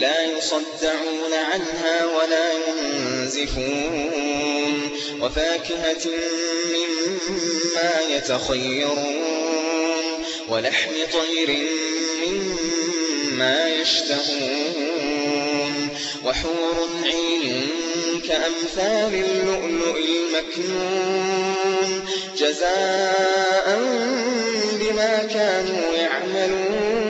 لا يصدعون عنها ولا ينزفون وفاكهة مما يتخيرون ولحم طير مما يشتهون وحور عين كأمثال اللؤلؤ المكنون جزاء بما كانوا يعملون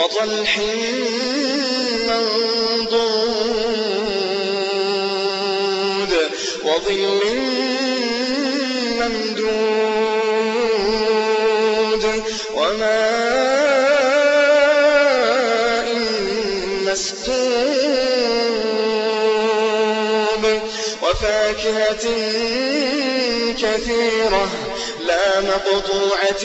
وطلح منضود وظل ممدود وماء مسكوب وفاكهة كثيرة لا مقطوعة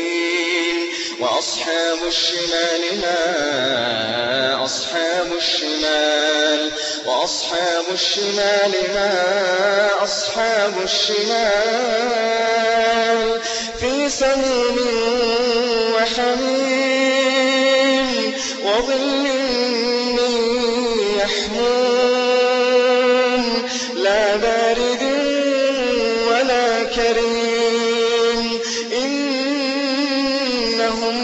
وأصحاب الشمال ما أصحاب الشمال وأصحاب الشمال ما أصحاب الشمال. في سموم وحميم وظل من يحموم لا بارد ولا كريم.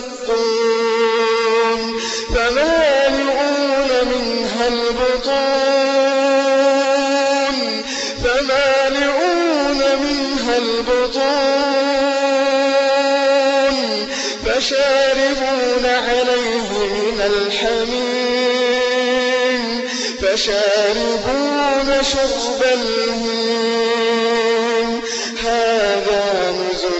زقوم فمالئون منها البطون فمالئون منها البطون فشاربون عليه من الحميم فشاربون شرب الهيم هذا نزلهم